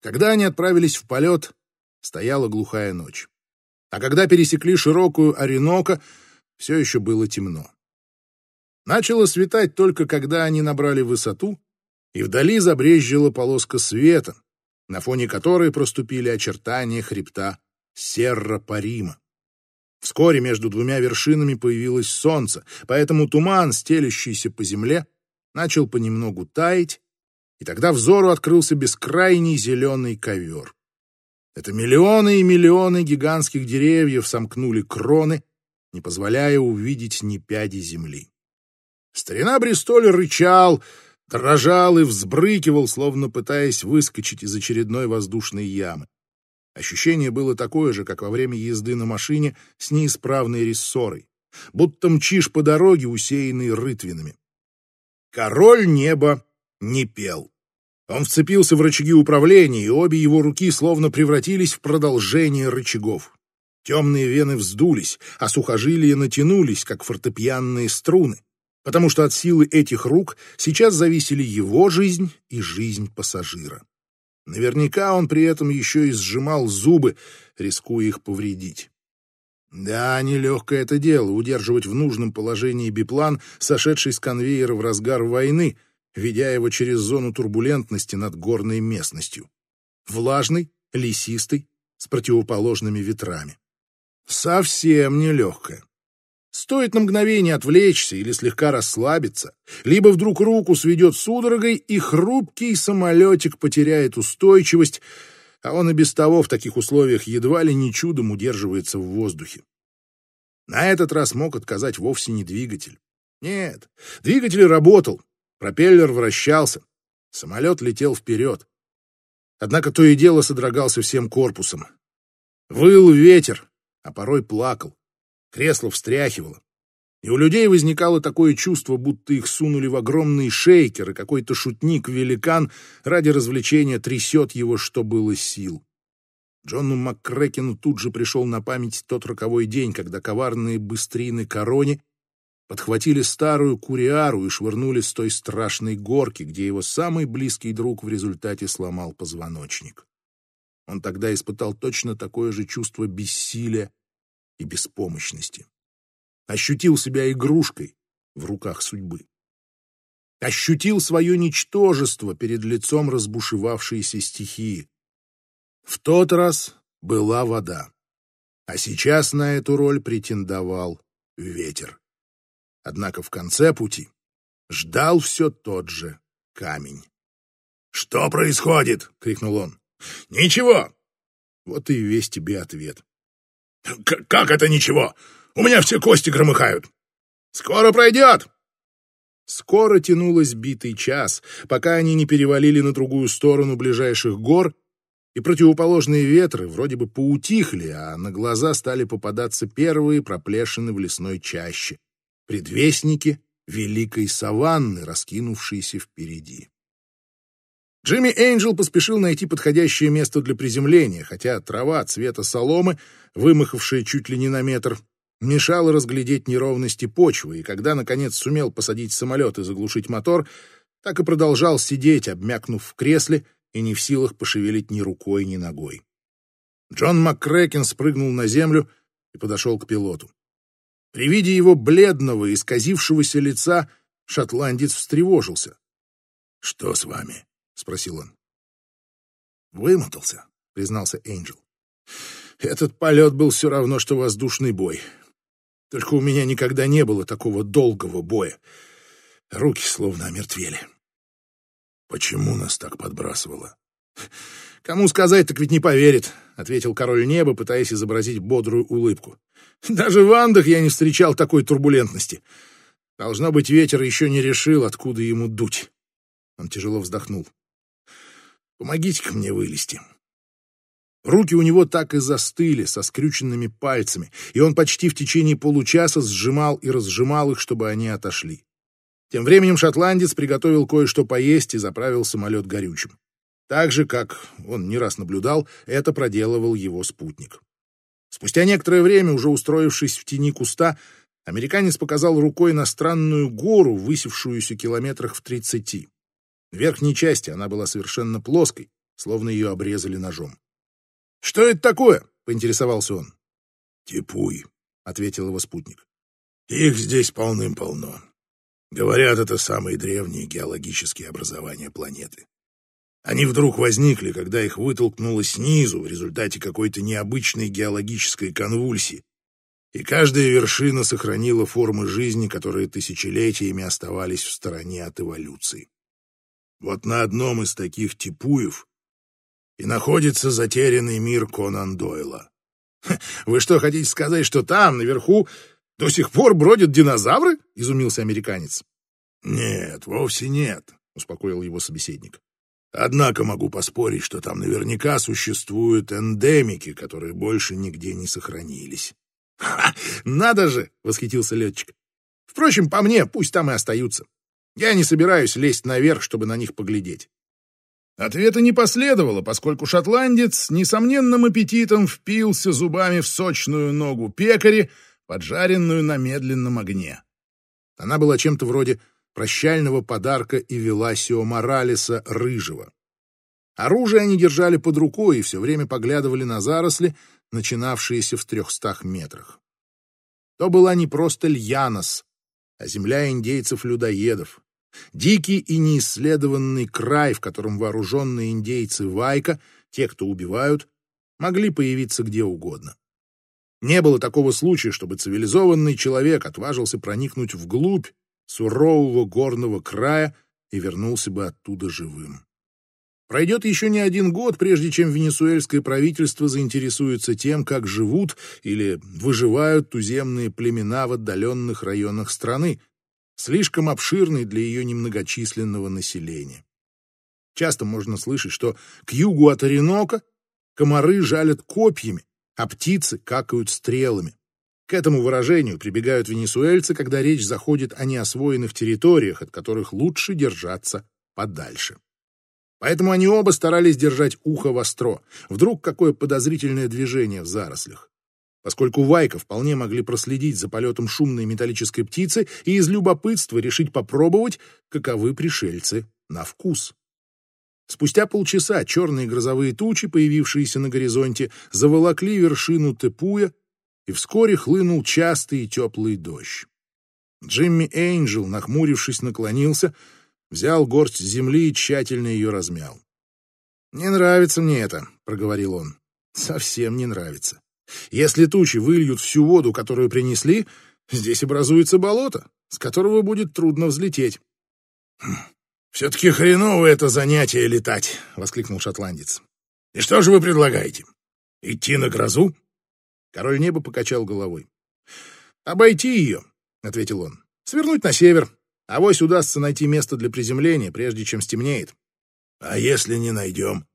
Когда они отправились в полет, стояла глухая ночь. А когда пересекли широкую Оренока, все еще было темно. Начало светать только когда они набрали высоту, и вдали забрезжила полоска света, на фоне которой проступили очертания хребта Серра-Парима. Вскоре между двумя вершинами появилось солнце, поэтому туман, стелящийся по земле, начал понемногу таять, и тогда взору открылся бескрайний зеленый ковер. Это миллионы и миллионы гигантских деревьев сомкнули кроны, не позволяя увидеть ни пяди земли. Старина Бристоль рычал, дрожал и взбрыкивал, словно пытаясь выскочить из очередной воздушной ямы. Ощущение было такое же, как во время езды на машине с неисправной рессорой, будто мчишь по дороге, усеянной рытвинами. Король неба не пел. Он вцепился в рычаги управления, и обе его руки словно превратились в продолжение рычагов. Темные вены вздулись, а сухожилия натянулись, как фортепианные струны, потому что от силы этих рук сейчас зависели его жизнь и жизнь пассажира. Наверняка он при этом еще и сжимал зубы, рискуя их повредить. Да, нелегкое это дело — удерживать в нужном положении биплан, сошедший с конвейера в разгар войны, ведя его через зону турбулентности над горной местностью. Влажный, лесистый, с противоположными ветрами. Совсем нелегкое. Стоит на мгновение отвлечься или слегка расслабиться, либо вдруг руку сведет судорогой, и хрупкий самолетик потеряет устойчивость, а он и без того в таких условиях едва ли не чудом удерживается в воздухе. На этот раз мог отказать вовсе не двигатель. Нет, двигатель работал, пропеллер вращался, самолет летел вперед. Однако то и дело содрогался всем корпусом. Выл ветер, а порой плакал. Кресло встряхивало. И у людей возникало такое чувство, будто их сунули в огромный шейкер, и какой-то шутник-великан ради развлечения трясет его, что было сил. Джону МакКрекену тут же пришел на память тот роковой день, когда коварные быстрины Корони подхватили старую куриару и швырнули с той страшной горки, где его самый близкий друг в результате сломал позвоночник. Он тогда испытал точно такое же чувство бессилия и беспомощности. Ощутил себя игрушкой в руках судьбы. Ощутил свое ничтожество перед лицом разбушевавшейся стихии. В тот раз была вода, а сейчас на эту роль претендовал ветер. Однако в конце пути ждал все тот же камень. «Что происходит?» — крикнул он. «Ничего!» Вот и весь тебе ответ. «Как это ничего? У меня все кости громыхают!» «Скоро пройдет!» Скоро тянулось битый час, пока они не перевалили на другую сторону ближайших гор, и противоположные ветры вроде бы поутихли, а на глаза стали попадаться первые проплешины в лесной чаще, предвестники великой саванны, раскинувшейся впереди. Джимми Эйнджел поспешил найти подходящее место для приземления, хотя трава цвета соломы, вымахавшая чуть ли не на метр, мешала разглядеть неровности почвы, и когда, наконец, сумел посадить самолет и заглушить мотор, так и продолжал сидеть, обмякнув в кресле и не в силах пошевелить ни рукой, ни ногой. Джон МакКрэкен спрыгнул на землю и подошел к пилоту. При виде его бледного, исказившегося лица шотландец встревожился. — Что с вами? — спросил он. «Вымотался», — признался Энджел. «Этот полет был все равно, что воздушный бой. Только у меня никогда не было такого долгого боя. Руки словно омертвели». «Почему нас так подбрасывало?» «Кому сказать, так ведь не поверит», — ответил король неба, пытаясь изобразить бодрую улыбку. «Даже в Андах я не встречал такой турбулентности. Должно быть, ветер еще не решил, откуда ему дуть». Он тяжело вздохнул. Помогите-ка мне вылезти. Руки у него так и застыли, со скрюченными пальцами, и он почти в течение получаса сжимал и разжимал их, чтобы они отошли. Тем временем шотландец приготовил кое-что поесть и заправил самолет горючим. Так же, как он не раз наблюдал, это проделывал его спутник. Спустя некоторое время, уже устроившись в тени куста, американец показал рукой на странную гору, высевшуюся километрах в тридцати. В верхней части она была совершенно плоской, словно ее обрезали ножом. «Что это такое?» — поинтересовался он. «Типуй», — ответил его спутник. «Их здесь полным-полно. Говорят, это самые древние геологические образования планеты. Они вдруг возникли, когда их вытолкнуло снизу в результате какой-то необычной геологической конвульсии, и каждая вершина сохранила формы жизни, которые тысячелетиями оставались в стороне от эволюции. Вот на одном из таких типуев и находится затерянный мир Конан Дойла. «Вы что, хотите сказать, что там, наверху, до сих пор бродят динозавры?» — изумился американец. «Нет, вовсе нет», — успокоил его собеседник. «Однако могу поспорить, что там наверняка существуют эндемики, которые больше нигде не сохранились». «Ха, надо же!» — восхитился летчик. «Впрочем, по мне, пусть там и остаются. Я не собираюсь лезть наверх, чтобы на них поглядеть». Ответа не последовало, поскольку шотландец несомненным аппетитом впился зубами в сочную ногу пекари, поджаренную на медленном огне. Она была чем-то вроде прощального подарка и Веласио Моралеса Рыжего. Оружие они держали под рукой и все время поглядывали на заросли, начинавшиеся в трехстах метрах. То была не просто Льянос, а земля индейцев-людоедов, Дикий и неисследованный край, в котором вооруженные индейцы Вайка, те, кто убивают, могли появиться где угодно. Не было такого случая, чтобы цивилизованный человек отважился проникнуть вглубь сурового горного края и вернулся бы оттуда живым. Пройдет еще не один год, прежде чем венесуэльское правительство заинтересуется тем, как живут или выживают туземные племена в отдаленных районах страны, слишком обширной для ее немногочисленного населения. Часто можно слышать, что к югу от Оренока комары жалят копьями, а птицы какают стрелами. К этому выражению прибегают венесуэльцы, когда речь заходит о неосвоенных территориях, от которых лучше держаться подальше. Поэтому они оба старались держать ухо востро. Вдруг какое подозрительное движение в зарослях поскольку Вайка вполне могли проследить за полетом шумной металлической птицы и из любопытства решить попробовать, каковы пришельцы на вкус. Спустя полчаса черные грозовые тучи, появившиеся на горизонте, заволокли вершину Тепуя, и вскоре хлынул частый и теплый дождь. Джимми Эйнджел, нахмурившись, наклонился, взял горсть земли и тщательно ее размял. «Не нравится мне это», — проговорил он. «Совсем не нравится. Если тучи выльют всю воду, которую принесли, здесь образуется болото, с которого будет трудно взлететь. «Хм, «Все-таки хреново это занятие летать!» — воскликнул шотландец. «И что же вы предлагаете? Идти на грозу?» Король неба покачал головой. «Обойти ее», — ответил он. «Свернуть на север. Авось удастся найти место для приземления, прежде чем стемнеет». «А если не найдем?»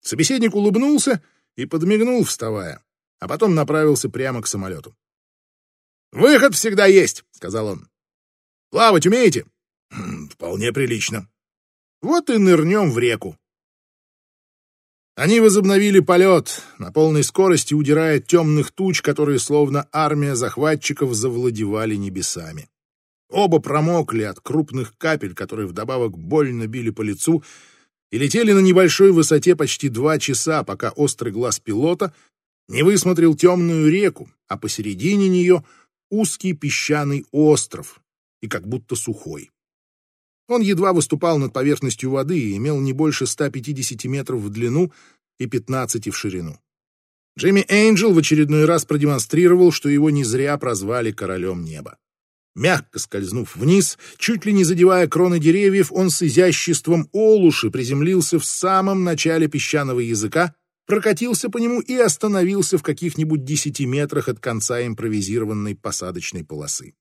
Собеседник улыбнулся и подмигнул, вставая а потом направился прямо к самолету. «Выход всегда есть», — сказал он. «Плавать умеете?» «Хм, «Вполне прилично». «Вот и нырнем в реку». Они возобновили полет, на полной скорости удирая темных туч, которые словно армия захватчиков завладевали небесами. Оба промокли от крупных капель, которые вдобавок больно били по лицу, и летели на небольшой высоте почти два часа, пока острый глаз пилота не высмотрел темную реку, а посередине нее узкий песчаный остров и как будто сухой. Он едва выступал над поверхностью воды и имел не больше 150 метров в длину и 15 в ширину. Джимми Эйнджел в очередной раз продемонстрировал, что его не зря прозвали королем неба. Мягко скользнув вниз, чуть ли не задевая кроны деревьев, он с изяществом олуши приземлился в самом начале песчаного языка прокатился по нему и остановился в каких-нибудь десяти метрах от конца импровизированной посадочной полосы.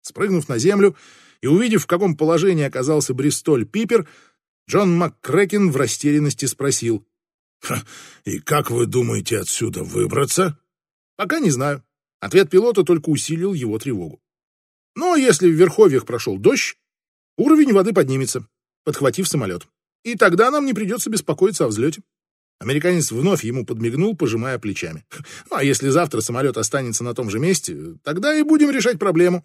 Спрыгнув на землю и увидев, в каком положении оказался Бристоль Пипер, Джон МакКрэкен в растерянности спросил. «И как вы думаете отсюда выбраться?» «Пока не знаю». Ответ пилота только усилил его тревогу. «Но если в Верховьях прошел дождь, уровень воды поднимется, подхватив самолет. И тогда нам не придется беспокоиться о взлете. Американец вновь ему подмигнул, пожимая плечами. «Ну, а если завтра самолет останется на том же месте, тогда и будем решать проблему».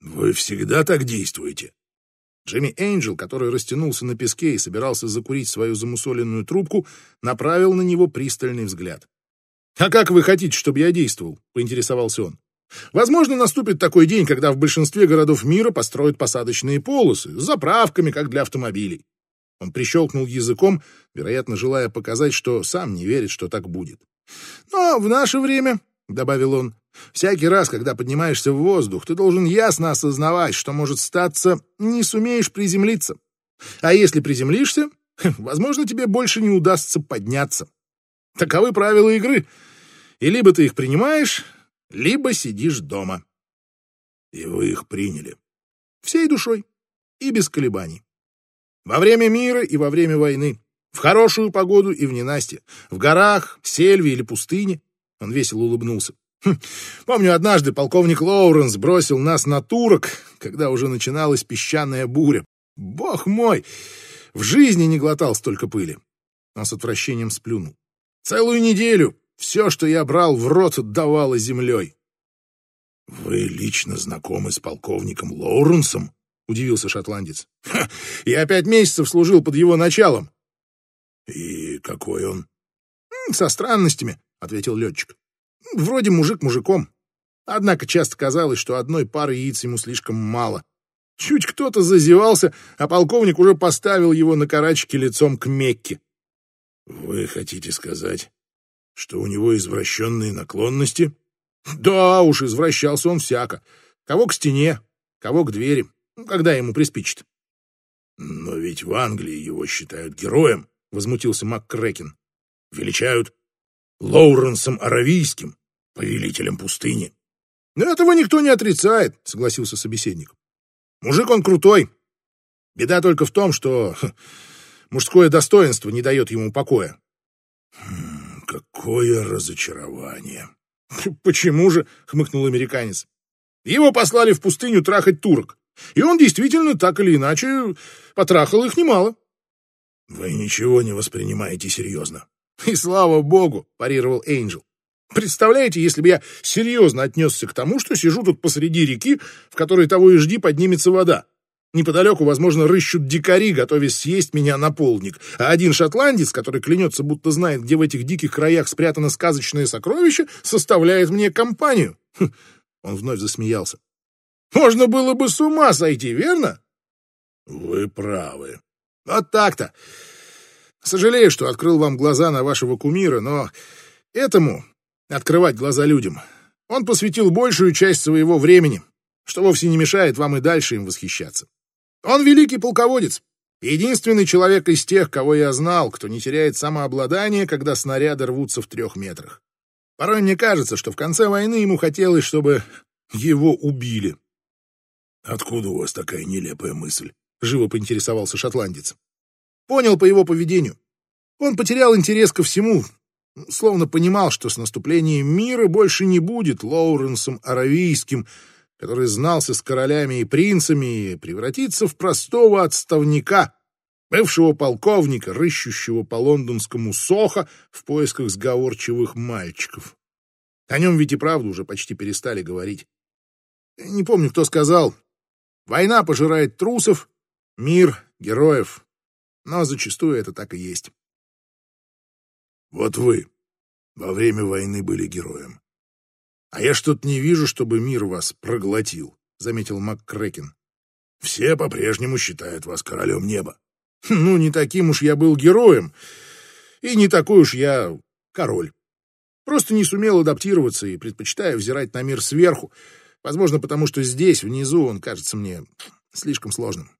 «Вы всегда так действуете?» Джимми Энджел, который растянулся на песке и собирался закурить свою замусоленную трубку, направил на него пристальный взгляд. «А как вы хотите, чтобы я действовал?» — поинтересовался он. «Возможно, наступит такой день, когда в большинстве городов мира построят посадочные полосы с заправками, как для автомобилей». Он прищелкнул языком, вероятно, желая показать, что сам не верит, что так будет. «Но в наше время, — добавил он, — всякий раз, когда поднимаешься в воздух, ты должен ясно осознавать, что может статься, не сумеешь приземлиться. А если приземлишься, возможно, тебе больше не удастся подняться. Таковы правила игры. И либо ты их принимаешь, либо сидишь дома. И вы их приняли. Всей душой и без колебаний. Во время мира и во время войны. В хорошую погоду и в ненастье. В горах, сельве или пустыне. Он весело улыбнулся. Хм, помню, однажды полковник Лоуренс бросил нас на турок, когда уже начиналась песчаная буря. Бог мой! В жизни не глотал столько пыли. Он с отвращением сплюнул. Целую неделю все, что я брал в рот, давало землей. — Вы лично знакомы с полковником Лоуренсом? — удивился шотландец. — Я пять месяцев служил под его началом. — И какой он? — Со странностями, — ответил летчик. — Вроде мужик мужиком. Однако часто казалось, что одной пары яиц ему слишком мало. Чуть кто-то зазевался, а полковник уже поставил его на карачке лицом к Мекке. — Вы хотите сказать, что у него извращенные наклонности? Да уж, извращался он всяко. Кого к стене, кого к двери, когда ему приспичит. Но ведь в Англии его считают героем, возмутился МакКрэкен. Величают Лоуренсом Аравийским, повелителем пустыни. Этого никто не отрицает, согласился собеседник. Мужик он крутой. Беда только в том, что мужское достоинство не дает ему покоя. Хм. Какое разочарование. Почему же? хмыкнул американец. Его послали в пустыню трахать турок. И он действительно так или иначе потрахал их немало. Вы ничего не воспринимаете серьезно. И слава богу, парировал Эйнджел. Представляете, если бы я серьезно отнесся к тому, что сижу тут посреди реки, в которой того и жди поднимется вода. Неподалеку, возможно, рыщут дикари, готовясь съесть меня на полник. А один шотландец, который клянется, будто знает, где в этих диких краях спрятано сказочное сокровище, составляет мне компанию. Хм, он вновь засмеялся. Можно было бы с ума сойти, верно? Вы правы. Вот так-то. Сожалею, что открыл вам глаза на вашего кумира, но этому открывать глаза людям он посвятил большую часть своего времени, что вовсе не мешает вам и дальше им восхищаться. Он великий полководец, единственный человек из тех, кого я знал, кто не теряет самообладание, когда снаряды рвутся в трех метрах. Порой мне кажется, что в конце войны ему хотелось, чтобы его убили. «Откуда у вас такая нелепая мысль?» — живо поинтересовался шотландец. Понял по его поведению. Он потерял интерес ко всему, словно понимал, что с наступлением мира больше не будет Лоуренсом Аравийским, который знался с королями и принцами, и превратится в простого отставника, бывшего полковника, рыщущего по лондонскому Сохо в поисках сговорчивых мальчиков. О нем ведь и правду уже почти перестали говорить. Не помню, кто сказал. Война пожирает трусов, мир — героев. Но зачастую это так и есть. Вот вы во время войны были героем. «А я что-то не вижу, чтобы мир вас проглотил», — заметил МакКрэкен. «Все по-прежнему считают вас королем неба». «Ну, не таким уж я был героем, и не такой уж я король. Просто не сумел адаптироваться и предпочитаю взирать на мир сверху, возможно, потому что здесь, внизу, он кажется мне слишком сложным».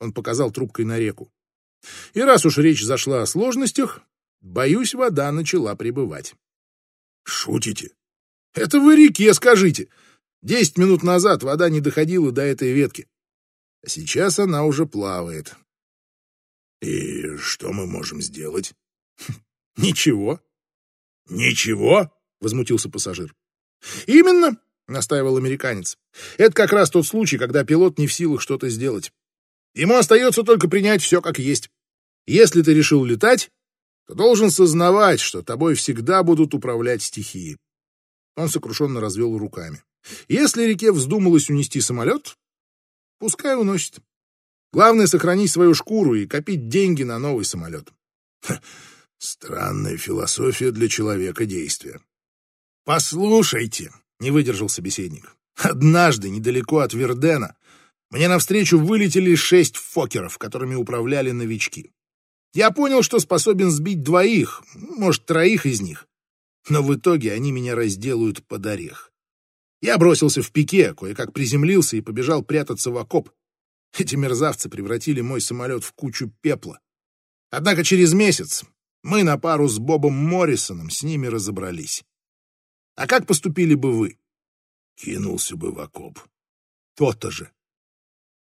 Он показал трубкой на реку. И раз уж речь зашла о сложностях, боюсь, вода начала прибывать. «Шутите?» Это вы реке скажите. Десять минут назад вода не доходила до этой ветки. А сейчас она уже плавает. И что мы можем сделать? Ничего. Ничего? Возмутился пассажир. Именно, настаивал американец. Это как раз тот случай, когда пилот не в силах что-то сделать. Ему остается только принять все как есть. Если ты решил летать, то должен сознавать, что тобой всегда будут управлять стихии. Он сокрушенно развел руками. Если реке вздумалось унести самолет, пускай уносит. Главное — сохранить свою шкуру и копить деньги на новый самолет. Странная философия для человека действия. «Послушайте», — не выдержал собеседник, — «однажды недалеко от Вердена мне навстречу вылетели шесть фокеров, которыми управляли новички. Я понял, что способен сбить двоих, может, троих из них. Но в итоге они меня разделают под орех. Я бросился в пике, кое-как приземлился и побежал прятаться в окоп. Эти мерзавцы превратили мой самолет в кучу пепла. Однако через месяц мы на пару с Бобом Моррисоном с ними разобрались. А как поступили бы вы? Кинулся бы в окоп. То-то же.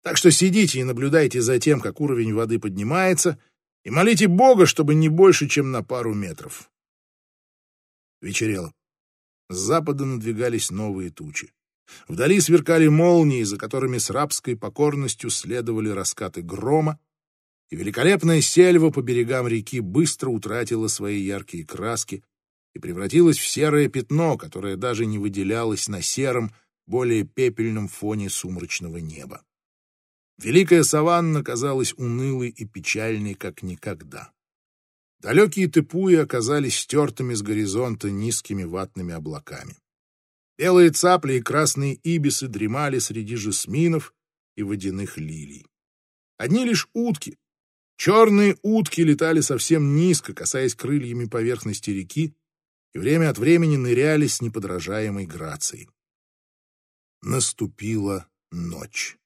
Так что сидите и наблюдайте за тем, как уровень воды поднимается, и молите Бога, чтобы не больше, чем на пару метров. Вечерело. С запада надвигались новые тучи. Вдали сверкали молнии, за которыми с рабской покорностью следовали раскаты грома, и великолепная сельва по берегам реки быстро утратила свои яркие краски и превратилась в серое пятно, которое даже не выделялось на сером, более пепельном фоне сумрачного неба. Великая саванна казалась унылой и печальной, как никогда. Далекие тыпуи оказались стертыми с горизонта низкими ватными облаками. Белые цапли и красные ибисы дремали среди жасминов и водяных лилий. Одни лишь утки, черные утки летали совсем низко, касаясь крыльями поверхности реки, и время от времени ныряли с неподражаемой грацией. Наступила ночь.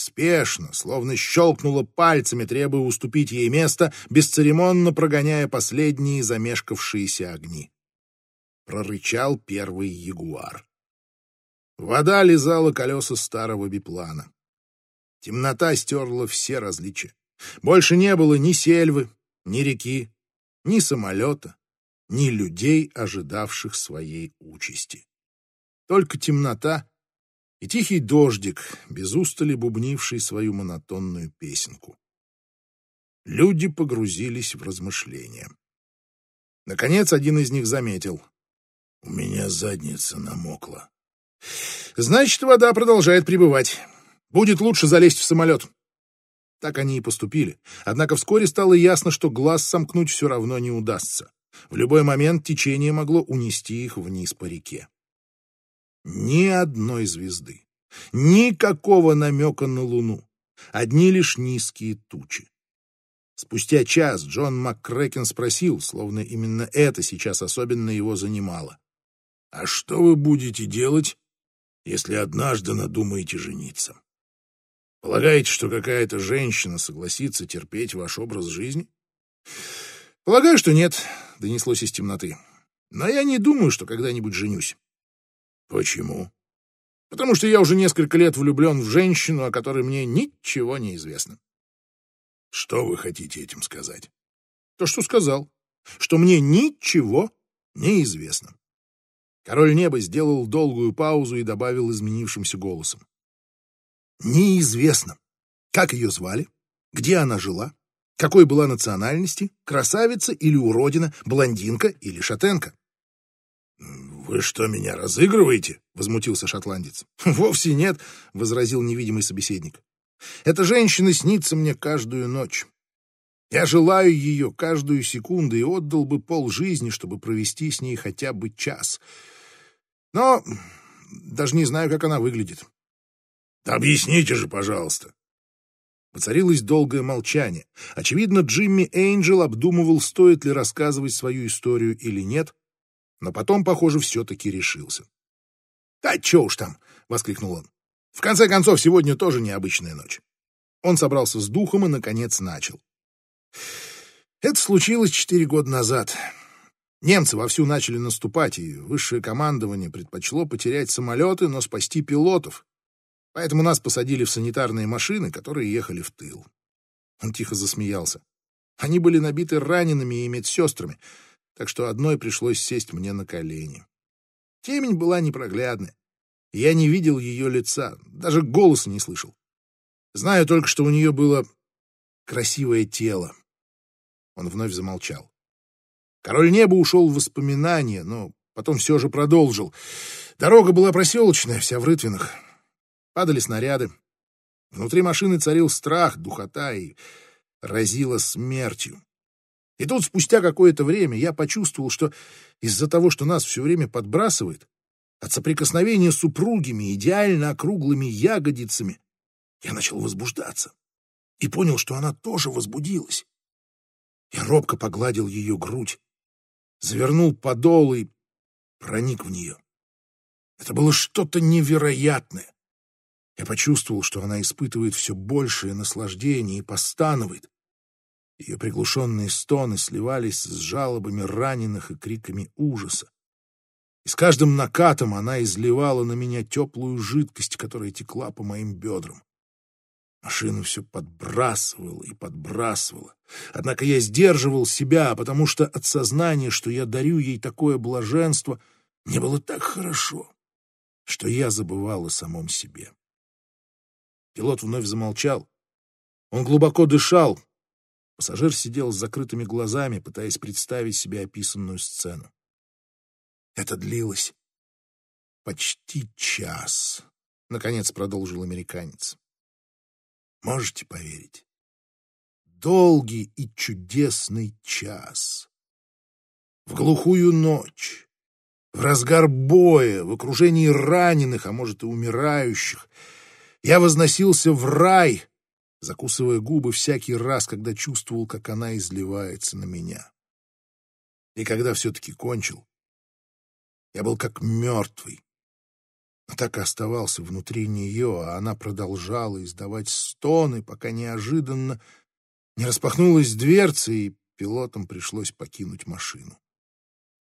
Спешно, словно щелкнула пальцами, требуя уступить ей место, бесцеремонно прогоняя последние замешкавшиеся огни. Прорычал первый ягуар. Вода лизала колеса старого биплана. Темнота стерла все различия. Больше не было ни сельвы, ни реки, ни самолета, ни людей, ожидавших своей участи. Только темнота и тихий дождик, без устали бубнивший свою монотонную песенку. Люди погрузились в размышления. Наконец один из них заметил. «У меня задница намокла». «Значит, вода продолжает прибывать. Будет лучше залезть в самолет». Так они и поступили. Однако вскоре стало ясно, что глаз сомкнуть все равно не удастся. В любой момент течение могло унести их вниз по реке. Ни одной звезды, никакого намека на Луну, одни лишь низкие тучи. Спустя час Джон МакКрэкен спросил, словно именно это сейчас особенно его занимало. «А что вы будете делать, если однажды надумаете жениться? Полагаете, что какая-то женщина согласится терпеть ваш образ жизни?» «Полагаю, что нет», — донеслось из темноты. «Но я не думаю, что когда-нибудь женюсь. Почему? Потому что я уже несколько лет влюблен в женщину, о которой мне ничего не известно. Что вы хотите этим сказать? То, что сказал. Что мне ничего не известно. Король неба сделал долгую паузу и добавил изменившимся голосом. Неизвестно, как ее звали, где она жила, какой была национальности, красавица или уродина, блондинка или шатенка. «Вы что, меня разыгрываете?» — возмутился шотландец. «Вовсе нет», — возразил невидимый собеседник. «Эта женщина снится мне каждую ночь. Я желаю ее каждую секунду и отдал бы полжизни, чтобы провести с ней хотя бы час. Но даже не знаю, как она выглядит». «Объясните же, пожалуйста». Воцарилось долгое молчание. Очевидно, Джимми Эйнджел обдумывал, стоит ли рассказывать свою историю или нет, но потом, похоже, все-таки решился. «Да че уж там!» — воскликнул он. «В конце концов, сегодня тоже необычная ночь». Он собрался с духом и, наконец, начал. Это случилось четыре года назад. Немцы вовсю начали наступать, и высшее командование предпочло потерять самолеты, но спасти пилотов. Поэтому нас посадили в санитарные машины, которые ехали в тыл. Он тихо засмеялся. Они были набиты ранеными и медсестрами, так что одной пришлось сесть мне на колени. Темень была непроглядная. Я не видел ее лица, даже голоса не слышал. Знаю только, что у нее было красивое тело. Он вновь замолчал. Король неба ушел в воспоминания, но потом все же продолжил. Дорога была проселочная, вся в рытвинах. Падали снаряды. Внутри машины царил страх, духота и разило смертью. И тут, спустя какое-то время, я почувствовал, что из-за того, что нас все время подбрасывает, от соприкосновения с супругими, идеально округлыми ягодицами, я начал возбуждаться и понял, что она тоже возбудилась. Я робко погладил ее грудь, завернул подол и проник в нее. Это было что-то невероятное. Я почувствовал, что она испытывает все большее наслаждение и постанывает. Ее приглушенные стоны сливались с жалобами раненых и криками ужаса. И с каждым накатом она изливала на меня теплую жидкость, которая текла по моим бедрам. Машину все подбрасывало и подбрасывало. Однако я сдерживал себя, потому что от сознания, что я дарю ей такое блаженство, мне было так хорошо, что я забывал о самом себе. Пилот вновь замолчал. Он глубоко дышал. Пассажир сидел с закрытыми глазами, пытаясь представить себе описанную сцену. Это длилось почти час, — наконец продолжил американец. Можете поверить? Долгий и чудесный час. В глухую ночь, в разгар боя, в окружении раненых, а может и умирающих, я возносился в рай, закусывая губы всякий раз, когда чувствовал, как она изливается на меня. И когда все-таки кончил, я был как мертвый, но так и оставался внутри нее, а она продолжала издавать стоны, пока неожиданно не распахнулась дверца, и пилотам пришлось покинуть машину.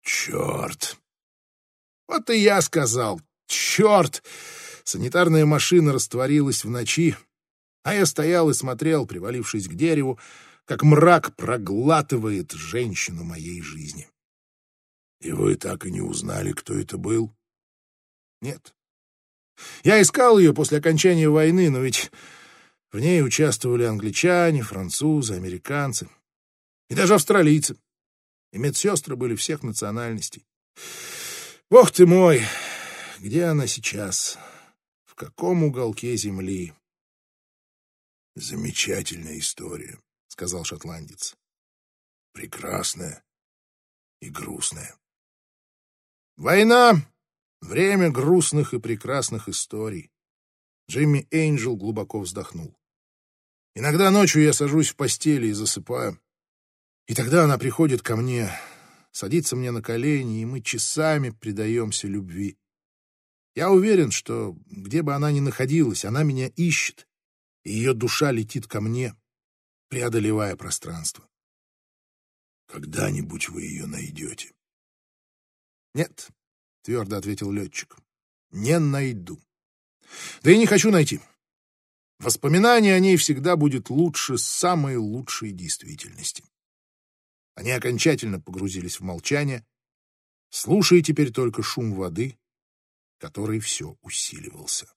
Черт! Вот и я сказал, черт! Санитарная машина растворилась в ночи, а я стоял и смотрел, привалившись к дереву, как мрак проглатывает женщину моей жизни. И вы так и не узнали, кто это был? Нет. Я искал ее после окончания войны, но ведь в ней участвовали англичане, французы, американцы и даже австралийцы. И медсестры были всех национальностей. Бог ты мой, где она сейчас? В каком уголке земли? Замечательная история, сказал шотландец. Прекрасная и грустная. Война — время грустных и прекрасных историй. Джимми Эйнджел глубоко вздохнул. Иногда ночью я сажусь в постели и засыпаю. И тогда она приходит ко мне, садится мне на колени, и мы часами предаемся любви. Я уверен, что где бы она ни находилась, она меня ищет, и ее душа летит ко мне, преодолевая пространство. Когда-нибудь вы ее найдете. «Нет», — твердо ответил летчик, — «не найду. Да и не хочу найти. Воспоминание о ней всегда будет лучше самой лучшей действительности». Они окончательно погрузились в молчание, слушая теперь только шум воды, который все усиливался.